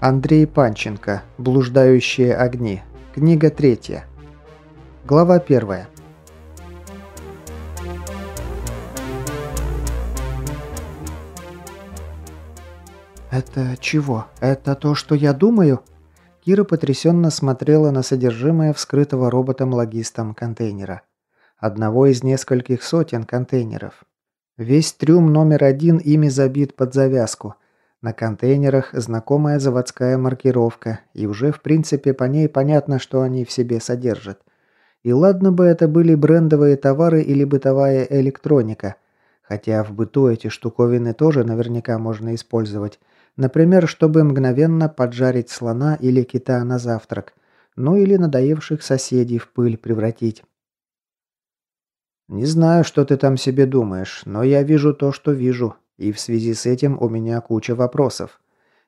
Андрей Панченко. Блуждающие огни. Книга третья. Глава первая. «Это чего? Это то, что я думаю?» Кира потрясенно смотрела на содержимое вскрытого роботом-логистом контейнера. Одного из нескольких сотен контейнеров. Весь трюм номер один ими забит под завязку. На контейнерах знакомая заводская маркировка, и уже в принципе по ней понятно, что они в себе содержат. И ладно бы это были брендовые товары или бытовая электроника, хотя в быту эти штуковины тоже наверняка можно использовать. Например, чтобы мгновенно поджарить слона или кита на завтрак, ну или надоевших соседей в пыль превратить. «Не знаю, что ты там себе думаешь, но я вижу то, что вижу, и в связи с этим у меня куча вопросов.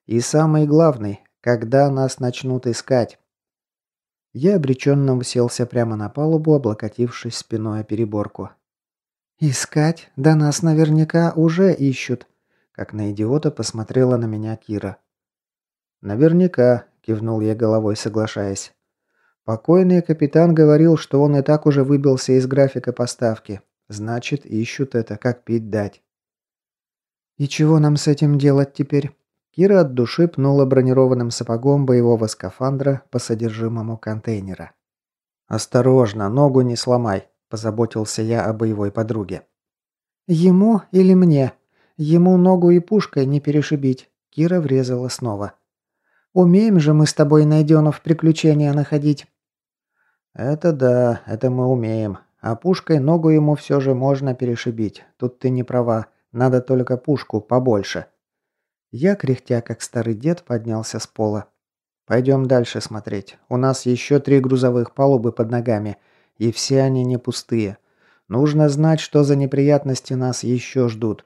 И самый главный, когда нас начнут искать? Я обреченно уселся прямо на палубу, облокотившись спиной о переборку. «Искать? Да нас наверняка уже ищут», — как на идиота посмотрела на меня Кира. «Наверняка», — кивнул я головой, соглашаясь. «Покойный капитан говорил, что он и так уже выбился из графика поставки. Значит, ищут это, как пить дать». «И чего нам с этим делать теперь?» Кира от души пнула бронированным сапогом боевого скафандра по содержимому контейнера. «Осторожно, ногу не сломай», – позаботился я о боевой подруге. «Ему или мне? Ему ногу и пушкой не перешибить», – Кира врезала снова. «Умеем же мы с тобой, Найденов, приключения находить». «Это да, это мы умеем. А пушкой ногу ему все же можно перешибить. Тут ты не права. Надо только пушку побольше. Я, кряхтя как старый дед, поднялся с пола. Пойдем дальше смотреть. У нас еще три грузовых палубы под ногами, и все они не пустые. Нужно знать, что за неприятности нас еще ждут.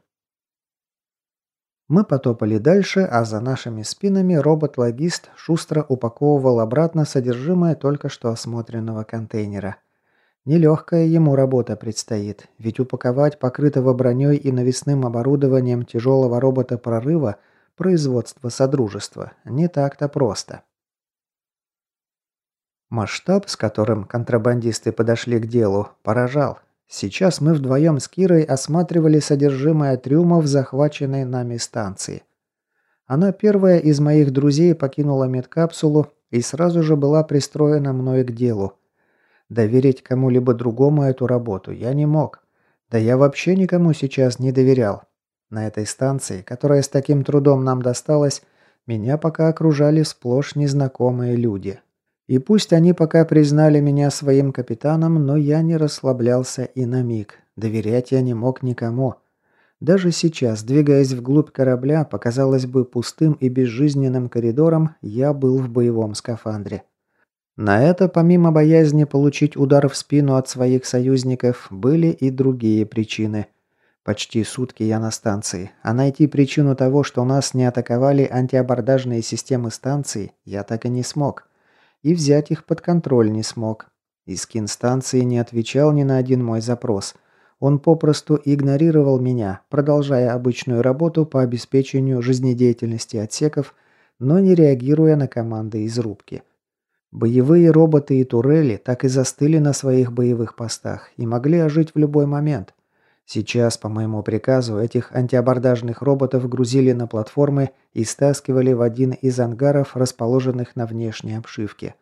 Мы потопали дальше, а за нашими спинами робот-логист шустро упаковывал обратно содержимое только что осмотренного контейнера. Нелегкая ему работа предстоит, ведь упаковать покрытого броней и навесным оборудованием тяжелого робота прорыва производства Содружества не так-то просто. Масштаб, с которым контрабандисты подошли к делу, поражал. Сейчас мы вдвоем с Кирой осматривали содержимое трюмов захваченной нами станции. Она первая из моих друзей покинула медкапсулу и сразу же была пристроена мной к делу – Доверить кому-либо другому эту работу я не мог. Да я вообще никому сейчас не доверял. На этой станции, которая с таким трудом нам досталась, меня пока окружали сплошь незнакомые люди. И пусть они пока признали меня своим капитаном, но я не расслаблялся и на миг. Доверять я не мог никому. Даже сейчас, двигаясь вглубь корабля, показалось бы пустым и безжизненным коридором, я был в боевом скафандре. На это, помимо боязни получить удар в спину от своих союзников, были и другие причины. Почти сутки я на станции, а найти причину того, что нас не атаковали антиабордажные системы станции, я так и не смог. И взять их под контроль не смог. Искин станции не отвечал ни на один мой запрос. Он попросту игнорировал меня, продолжая обычную работу по обеспечению жизнедеятельности отсеков, но не реагируя на команды из рубки. Боевые роботы и турели так и застыли на своих боевых постах и могли ожить в любой момент. Сейчас, по моему приказу, этих антиабордажных роботов грузили на платформы и стаскивали в один из ангаров, расположенных на внешней обшивке.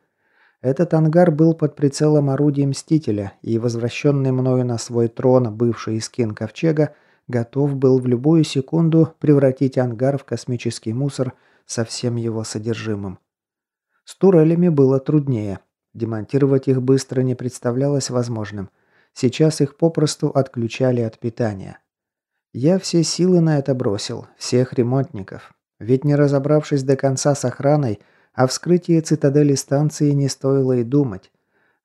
Этот ангар был под прицелом орудий Мстителя, и возвращенный мною на свой трон бывший скин Ковчега готов был в любую секунду превратить ангар в космический мусор со всем его содержимым. С турелями было труднее. Демонтировать их быстро не представлялось возможным. Сейчас их попросту отключали от питания. Я все силы на это бросил, всех ремонтников. Ведь не разобравшись до конца с охраной, о вскрытии цитадели станции не стоило и думать.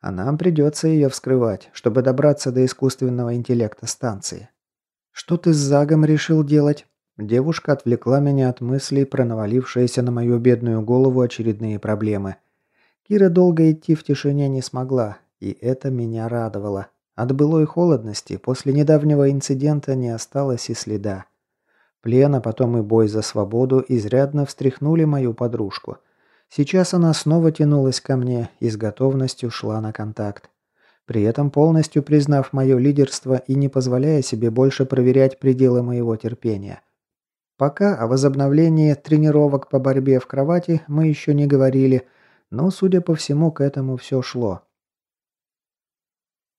А нам придется ее вскрывать, чтобы добраться до искусственного интеллекта станции. Что ты с Загом решил делать? Девушка отвлекла меня от мыслей про навалившиеся на мою бедную голову очередные проблемы. Кира долго идти в тишине не смогла, и это меня радовало. От былой холодности после недавнего инцидента не осталось и следа. Плен, а потом и бой за свободу изрядно встряхнули мою подружку. Сейчас она снова тянулась ко мне и с готовностью шла на контакт. При этом полностью признав мое лидерство и не позволяя себе больше проверять пределы моего терпения. Пока о возобновлении тренировок по борьбе в кровати мы еще не говорили, но, судя по всему, к этому все шло.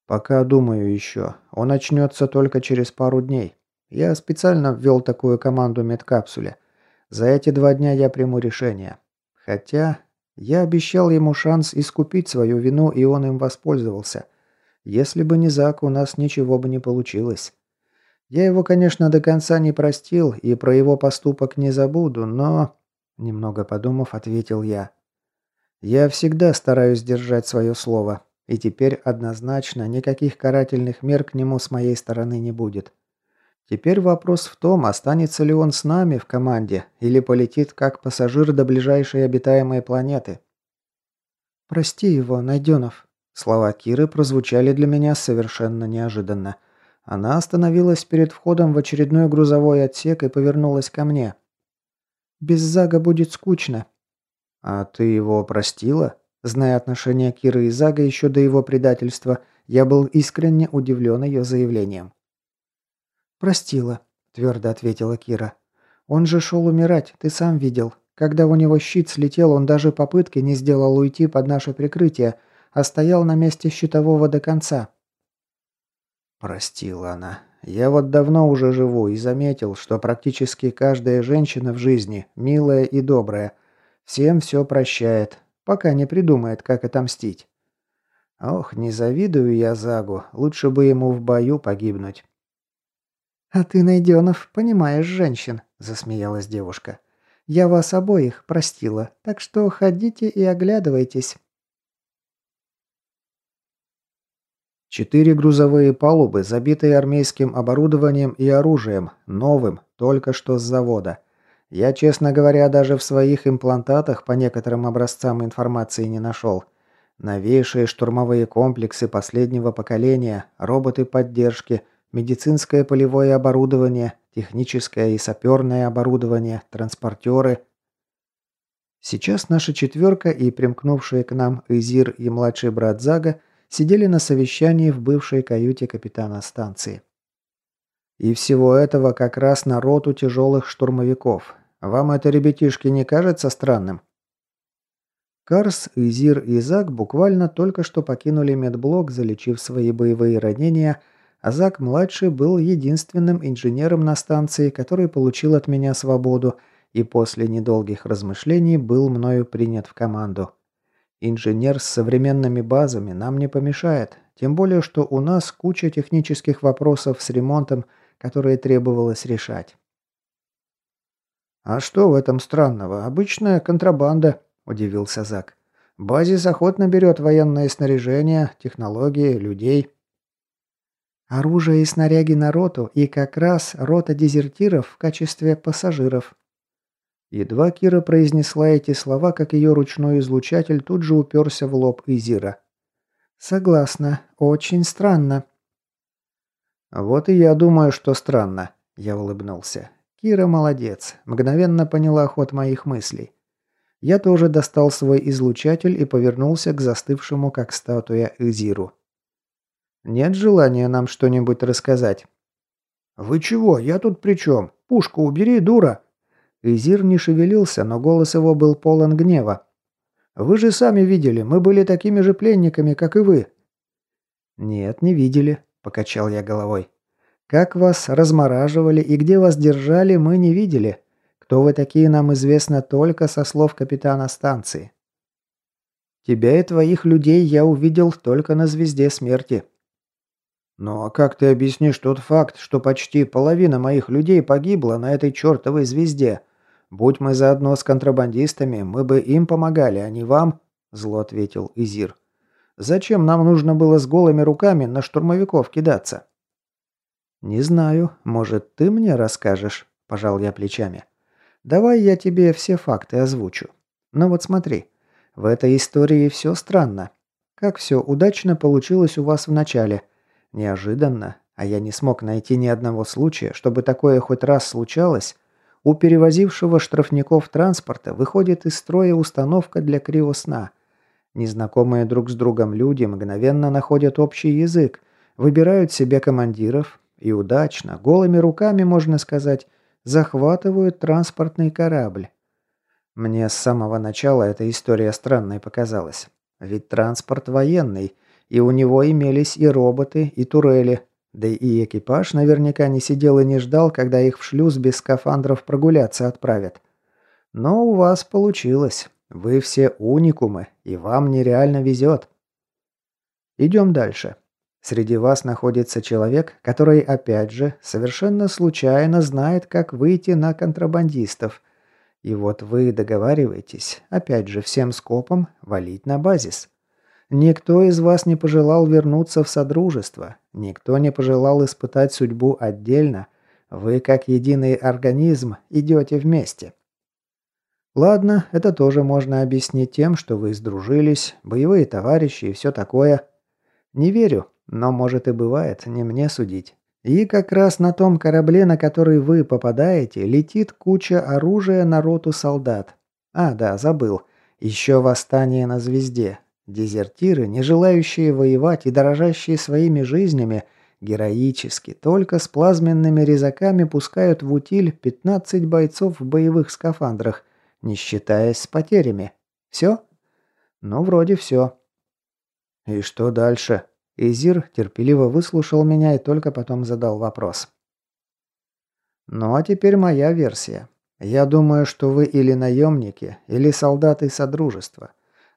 «Пока думаю еще. Он начнется только через пару дней. Я специально ввел такую команду медкапсуле. За эти два дня я приму решение. Хотя я обещал ему шанс искупить свою вину, и он им воспользовался. Если бы не Зак, у нас ничего бы не получилось. Я его, конечно, до конца не простил и про его поступок не забуду, но...» Немного подумав, ответил я. «Я всегда стараюсь держать свое слово, и теперь однозначно никаких карательных мер к нему с моей стороны не будет. Теперь вопрос в том, останется ли он с нами в команде или полетит как пассажир до ближайшей обитаемой планеты. «Прости его, Найденов». Слова Киры прозвучали для меня совершенно неожиданно. Она остановилась перед входом в очередной грузовой отсек и повернулась ко мне. «Без Зага будет скучно». «А ты его простила?» Зная отношения Киры и Зага еще до его предательства, я был искренне удивлен ее заявлением. «Простила», – твердо ответила Кира. «Он же шел умирать, ты сам видел. Когда у него щит слетел, он даже попытки не сделал уйти под наше прикрытие, а стоял на месте щитового до конца». Простила она. Я вот давно уже живу и заметил, что практически каждая женщина в жизни милая и добрая. Всем все прощает, пока не придумает, как отомстить. Ох, не завидую я Загу, лучше бы ему в бою погибнуть. «А ты, Найденов, понимаешь женщин», – засмеялась девушка. «Я вас обоих простила, так что ходите и оглядывайтесь». Четыре грузовые палубы, забитые армейским оборудованием и оружием, новым, только что с завода. Я, честно говоря, даже в своих имплантатах по некоторым образцам информации не нашел. Новейшие штурмовые комплексы последнего поколения, роботы поддержки, медицинское полевое оборудование, техническое и саперное оборудование, транспортеры. Сейчас наша четверка и примкнувшие к нам Изир и младший брат Зага сидели на совещании в бывшей каюте капитана станции. И всего этого как раз на роту тяжелых штурмовиков. Вам это, ребятишки, не кажется странным? Карс, Изир и Заг буквально только что покинули медблок, залечив свои боевые ранения а Зак-младший был единственным инженером на станции, который получил от меня свободу и после недолгих размышлений был мною принят в команду. Инженер с современными базами нам не помешает, тем более, что у нас куча технических вопросов с ремонтом, которые требовалось решать. «А что в этом странного? Обычная контрабанда», – удивился Зак. «Базис охотно берет военное снаряжение, технологии, людей». Оружие и снаряги на роту, и как раз рота дезертиров в качестве пассажиров. Едва Кира произнесла эти слова, как ее ручной излучатель тут же уперся в лоб Изира. «Согласна. Очень странно». «Вот и я думаю, что странно», – я улыбнулся. «Кира молодец. Мгновенно поняла ход моих мыслей. Я тоже достал свой излучатель и повернулся к застывшему, как статуя, Изиру. Нет желания нам что-нибудь рассказать?» «Вы чего? Я тут при чем? Пушку убери, дура!» Изир не шевелился, но голос его был полон гнева. «Вы же сами видели, мы были такими же пленниками, как и вы». «Нет, не видели», – покачал я головой. «Как вас размораживали и где вас держали, мы не видели. Кто вы такие, нам известно только со слов капитана станции. Тебя и твоих людей я увидел только на звезде смерти. «Ну а как ты объяснишь тот факт, что почти половина моих людей погибла на этой чертовой звезде? Будь мы заодно с контрабандистами, мы бы им помогали, а не вам», – зло ответил Изир. «Зачем нам нужно было с голыми руками на штурмовиков кидаться?» «Не знаю. Может, ты мне расскажешь?» – пожал я плечами. «Давай я тебе все факты озвучу. Ну вот смотри. В этой истории все странно. Как все удачно получилось у вас в начале – Неожиданно, а я не смог найти ни одного случая, чтобы такое хоть раз случалось, У перевозившего штрафников транспорта выходит из строя установка для криосна. Незнакомые друг с другом люди мгновенно находят общий язык, выбирают себе командиров и удачно, голыми руками, можно сказать, захватывают транспортный корабль. Мне с самого начала эта история странной показалась. Ведь транспорт военный, и у него имелись и роботы, и турели, да и экипаж наверняка не сидел и не ждал, когда их в шлюз без скафандров прогуляться отправят. Но у вас получилось. Вы все уникумы, и вам нереально везет. Идем дальше. Среди вас находится человек, который, опять же, совершенно случайно знает, как выйти на контрабандистов. И вот вы договариваетесь, опять же, всем скопом валить на базис. Никто из вас не пожелал вернуться в Содружество, никто не пожелал испытать судьбу отдельно. Вы, как единый организм, идете вместе. Ладно, это тоже можно объяснить тем, что вы сдружились, боевые товарищи и все такое. Не верю, но может и бывает, не мне судить. И как раз на том корабле, на который вы попадаете, летит куча оружия на роту солдат. А, да, забыл. Еще восстание на звезде. Дезертиры, не желающие воевать и дорожащие своими жизнями, героически, только с плазменными резаками пускают в утиль 15 бойцов в боевых скафандрах, не считаясь с потерями. Все? Ну, вроде все. И что дальше? Изир терпеливо выслушал меня и только потом задал вопрос. Ну а теперь моя версия. Я думаю, что вы или наемники, или солдаты Содружества.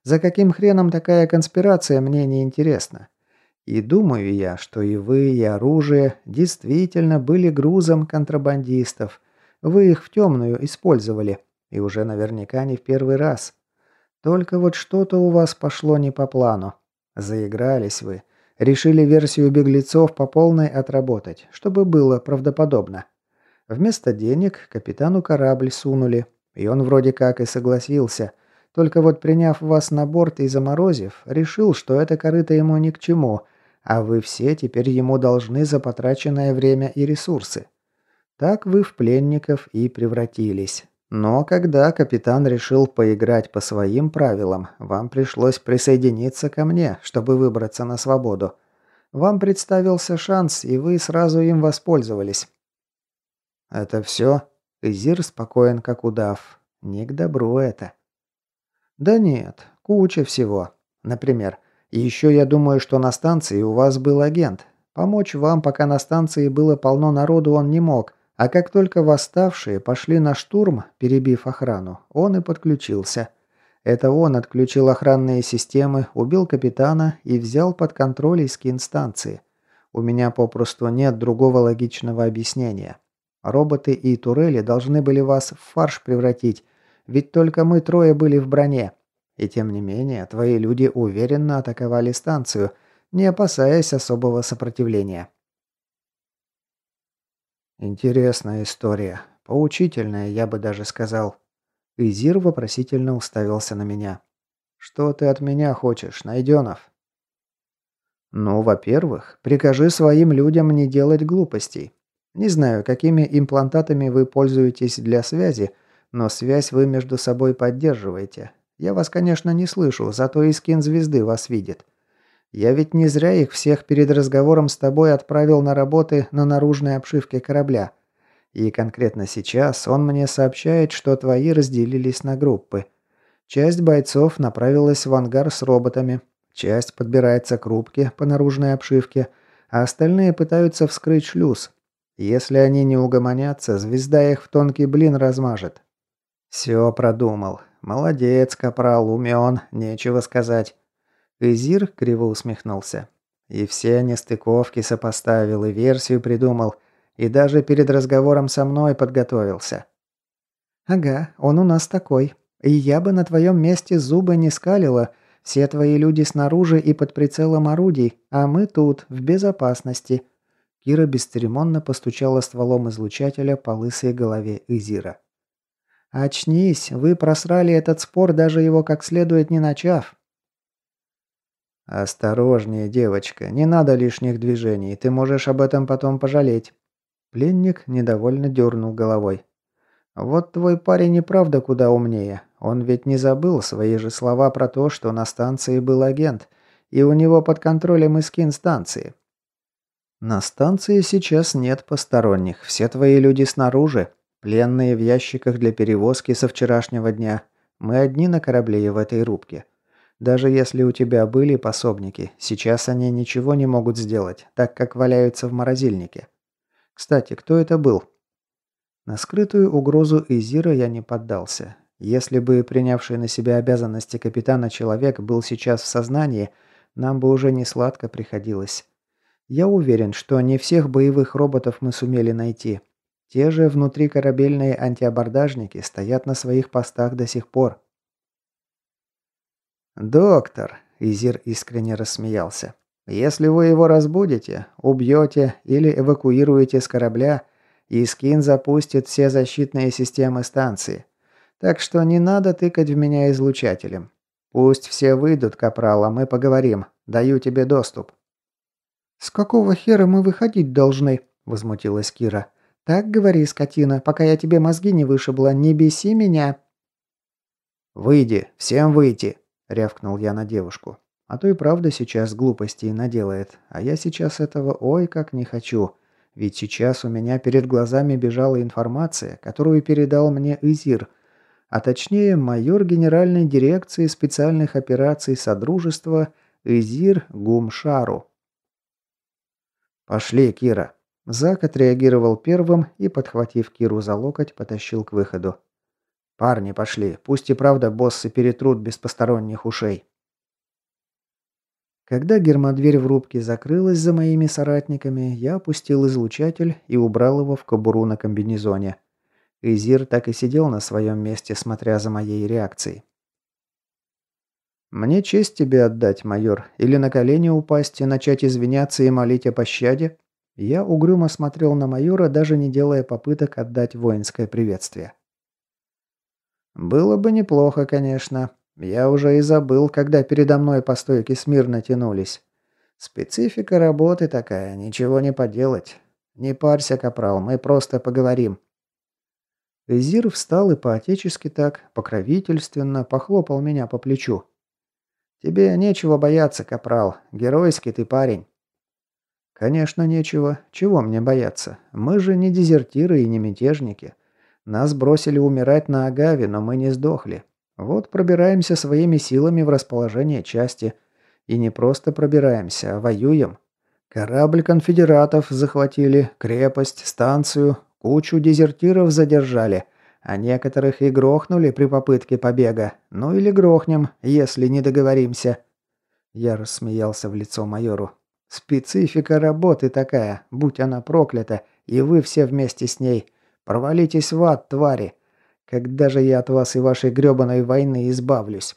За каким хреном такая конспирация, мне не интересно. И думаю я, что и вы, и оружие действительно были грузом контрабандистов. Вы их в темную использовали. И уже наверняка не в первый раз. Только вот что-то у вас пошло не по плану. Заигрались вы. Решили версию беглецов по полной отработать, чтобы было правдоподобно. Вместо денег капитану корабль сунули. И он вроде как и согласился – только вот приняв вас на борт и заморозив, решил, что это корыто ему ни к чему, а вы все теперь ему должны за потраченное время и ресурсы. Так вы в пленников и превратились. Но когда капитан решил поиграть по своим правилам, вам пришлось присоединиться ко мне, чтобы выбраться на свободу. Вам представился шанс, и вы сразу им воспользовались. Это все? Изир спокоен, как удав. Не к добру это. Да нет, куча всего. Например, еще я думаю, что на станции у вас был агент. Помочь вам, пока на станции было полно народу, он не мог. А как только восставшие пошли на штурм, перебив охрану, он и подключился. Это он отключил охранные системы, убил капитана и взял под контроль искин станции. У меня попросту нет другого логичного объяснения. Роботы и турели должны были вас в фарш превратить, ведь только мы трое были в броне. И тем не менее, твои люди уверенно атаковали станцию, не опасаясь особого сопротивления. Интересная история. Поучительная, я бы даже сказал. Изир вопросительно уставился на меня. «Что ты от меня хочешь, Найденов?» «Ну, во-первых, прикажи своим людям не делать глупостей. Не знаю, какими имплантатами вы пользуетесь для связи, но связь вы между собой поддерживаете. Я вас, конечно, не слышу, зато и скин звезды вас видит. Я ведь не зря их всех перед разговором с тобой отправил на работы на наружной обшивке корабля. И конкретно сейчас он мне сообщает, что твои разделились на группы. Часть бойцов направилась в ангар с роботами, часть подбирается к рубке по наружной обшивке, а остальные пытаются вскрыть шлюз. Если они не угомонятся, звезда их в тонкий блин размажет. «Все продумал. Молодец, капрал, умен, нечего сказать». Изир криво усмехнулся. И все нестыковки сопоставил, и версию придумал, и даже перед разговором со мной подготовился. «Ага, он у нас такой. И я бы на твоем месте зубы не скалила. Все твои люди снаружи и под прицелом орудий, а мы тут, в безопасности». Кира бесцеремонно постучала стволом излучателя по лысой голове Изира. «Очнись, вы просрали этот спор, даже его как следует не начав». «Осторожнее, девочка, не надо лишних движений, ты можешь об этом потом пожалеть». Пленник недовольно дернул головой. Вот твой парень и правда куда умнее. Он ведь не забыл свои же слова про то, что на станции был агент, и у него под контролем и скин станции. На станции сейчас нет посторонних, все твои люди снаружи, пленные в ящиках для перевозки со вчерашнего дня. Мы одни на корабле и в этой рубке. Даже если у тебя были пособники, сейчас они ничего не могут сделать, так как валяются в морозильнике. Кстати, кто это был? На скрытую угрозу Изира я не поддался. Если бы принявший на себя обязанности капитана человек был сейчас в сознании, нам бы уже не сладко приходилось. Я уверен, что не всех боевых роботов мы сумели найти. Те же внутрикорабельные антиабордажники стоят на своих постах до сих пор. «Доктор», – Изир искренне рассмеялся, – «если вы его разбудите, убьете или эвакуируете с корабля, Искин запустит все защитные системы станции. Так что не надо тыкать в меня излучателем. Пусть все выйдут, капрал, а мы поговорим. Даю тебе доступ». «С какого хера мы выходить должны?» – возмутилась Кира. «Так говори, скотина, пока я тебе мозги не вышибла, не беси меня». «Выйди, всем выйти!» – рявкнул я на девушку. А то и правда сейчас глупостей наделает, а я сейчас этого ой как не хочу. Ведь сейчас у меня перед глазами бежала информация, которую передал мне Изир, а точнее майор Генеральной дирекции специальных операций Содружества Изир Гумшару. «Пошли, Кира!» Зак отреагировал первым и, подхватив Киру за локоть, потащил к выходу. «Парни, пошли. Пусть и правда боссы перетрут без посторонних ушей». Когда гермодверь в рубке закрылась за моими соратниками, я опустил излучатель и убрал его в кобуру на комбинезоне. Изир так и сидел на своем месте, смотря за моей реакцией. «Мне честь тебе отдать, майор, или на колени упасть и начать извиняться и молить о пощаде?» Я угрюмо смотрел на майора, даже не делая попыток отдать воинское приветствие. «Было бы неплохо, конечно. Я уже и забыл, когда передо мной по стойке смирно тянулись. Специфика работы такая, ничего не поделать. Не парься, капрал, мы просто поговорим». Эзир встал и по-отечески так, покровительственно, похлопал меня по плечу. «Тебе нечего бояться, капрал. Геройский ты парень». «Конечно, нечего. Чего мне бояться? Мы же не дезертиры и не мятежники. Нас бросили умирать на Агаве, но мы не сдохли. Вот пробираемся своими силами в расположение части. И не просто пробираемся, а воюем. Корабль конфедератов захватили, крепость, станцию, кучу дезертиров задержали, а некоторых и грохнули при попытке побега. Ну или грохнем, если не договоримся». Я рассмеялся в лицо майору. «Специфика работы такая, будь она проклята, и вы все вместе с ней. Провалитесь в ад, твари. Когда же я от вас и вашей грёбаной войны избавлюсь?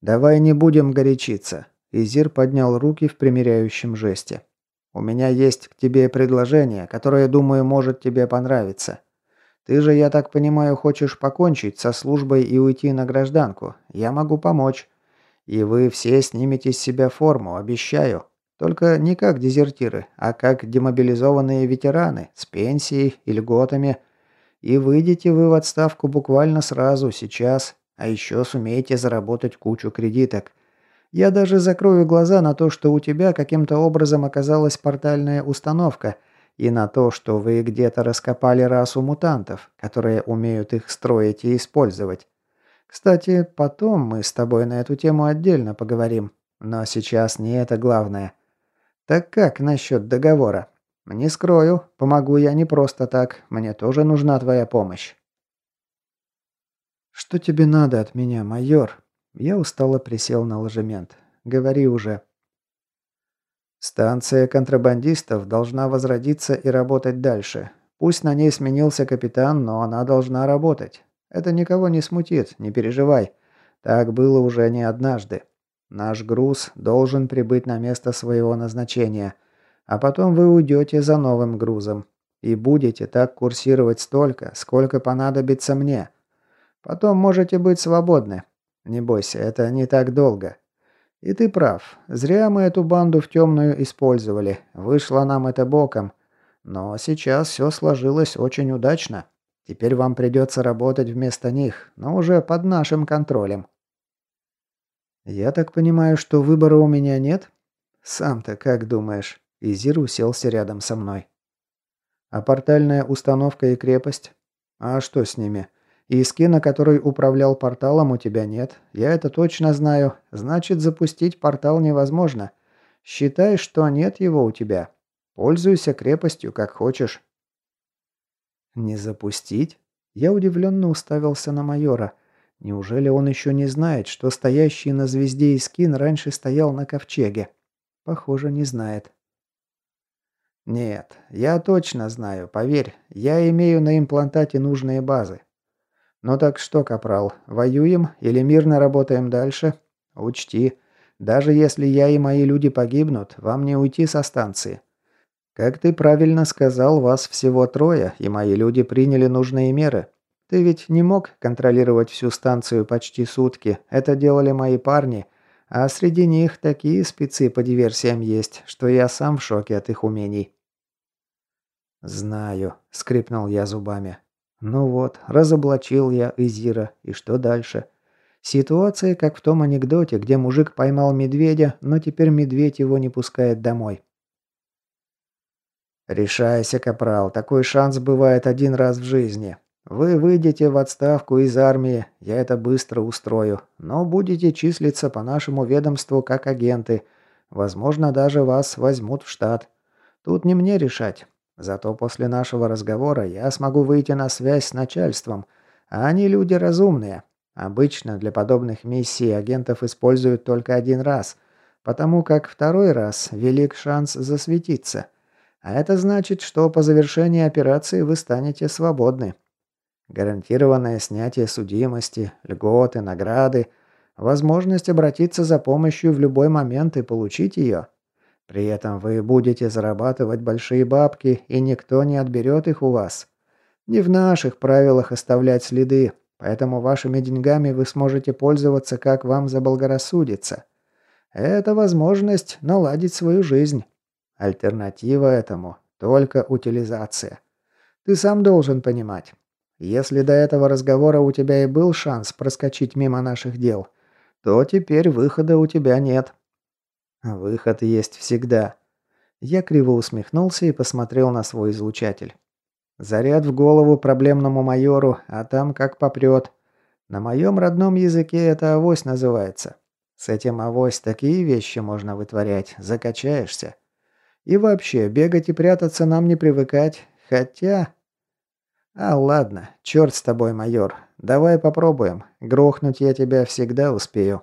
Давай не будем горячиться. Изир поднял руки в примиряющем жесте. У меня есть к тебе предложение, которое, думаю, может тебе понравиться. Ты же, я так понимаю, хочешь покончить со службой и уйти на гражданку. Я могу помочь. И вы все снимете с себя форму, обещаю. Только не как дезертиры, а как демобилизованные ветераны с пенсией и льготами – и выйдете вы в отставку буквально сразу, сейчас, а еще сумеете заработать кучу кредиток. Я даже закрою глаза на то, что у тебя каким-то образом оказалась портальная установка, и на то, что вы где-то раскопали расу мутантов, которые умеют их строить и использовать. Кстати, потом мы с тобой на эту тему отдельно поговорим. Но сейчас не это главное. Так как насчет договора? «Не скрою, помогу я не просто так. Мне тоже нужна твоя помощь». «Что тебе надо от меня, майор?» Я устало присел на ложемент. «Говори уже». «Станция контрабандистов должна возродиться и работать дальше. Пусть на ней сменился капитан, но она должна работать. Это никого не смутит, не переживай. Так было уже не однажды. Наш груз должен прибыть на место своего назначения – а потом вы уйдете за новым грузом. И будете так курсировать столько, сколько понадобится мне. Потом можете быть свободны. Не бойся, это не так долго. И ты прав. Зря мы эту банду в темную использовали. Вышло нам это боком. Но сейчас все сложилось очень удачно. Теперь вам придется работать вместо них, но уже под нашим контролем». «Я так понимаю, что выбора у меня нет?» «Сам-то как думаешь?» Изир уселся рядом со мной. «А портальная установка и крепость? А что с ними? И скина, который управлял порталом, у тебя нет. Я это точно знаю. Значит, запустить портал невозможно. Считай, что нет его у тебя. Пользуйся крепостью, как хочешь». «Не запустить?» Я удивленно уставился на майора. Неужели он еще не знает, что стоящий на звезде Искин раньше стоял на ковчеге? Похоже, не знает. «Нет, я точно знаю, поверь. Я имею на имплантате нужные базы. Ну так что, капрал, воюем или мирно работаем дальше? Учти, даже если я и мои люди погибнут, вам не уйти со станции. Как ты правильно сказал, вас всего трое, и мои люди приняли нужные меры. Ты ведь не мог контролировать всю станцию почти сутки. Это делали мои парни, а среди них такие спецы по диверсиям есть, что я сам в шоке от их умений. «Знаю», — скрипнул я зубами. «Ну вот, разоблачил я Изира, и что дальше?» Ситуация, как в том анекдоте, где мужик поймал медведя, но теперь медведь его не пускает домой. «Решайся, капрал, такой шанс бывает один раз в жизни. Вы выйдете в отставку из армии, я это быстро устрою, но будете числиться по нашему ведомству как агенты. Возможно, даже вас возьмут в штат. Тут не мне решать. Зато после нашего разговора я смогу выйти на связь с начальством, а они люди разумные, Обычно для подобных миссий агентов используют только один раз, потому как второй раз велик шанс засветиться. А это значит, что по завершении операции вы станете свободны. Гарантированное снятие судимости, льготы, награды, возможность обратиться за помощью в любой момент и получить ее. При этом вы будете зарабатывать большие бабки, и никто не отберет их у вас. Не в наших правилах оставлять следы, Поэтому вашими деньгами вы сможете пользоваться, как вам заблагорассудится. Это возможность наладить свою жизнь. Альтернатива этому – только утилизация. Ты сам должен понимать. Если до этого разговора у тебя и был шанс проскочить мимо наших дел, то теперь выхода у тебя нет. Выход есть всегда. Я криво усмехнулся и посмотрел на свой излучатель. Заряд в голову проблемному майору, а там как попрет. На моем родном языке это авось называется. С этим авось такие вещи можно вытворять, закачаешься. И вообще, бегать и прятаться нам не привыкать, хотя... А ладно, черт с тобой, майор. Давай попробуем. Грохнуть я тебя всегда успею.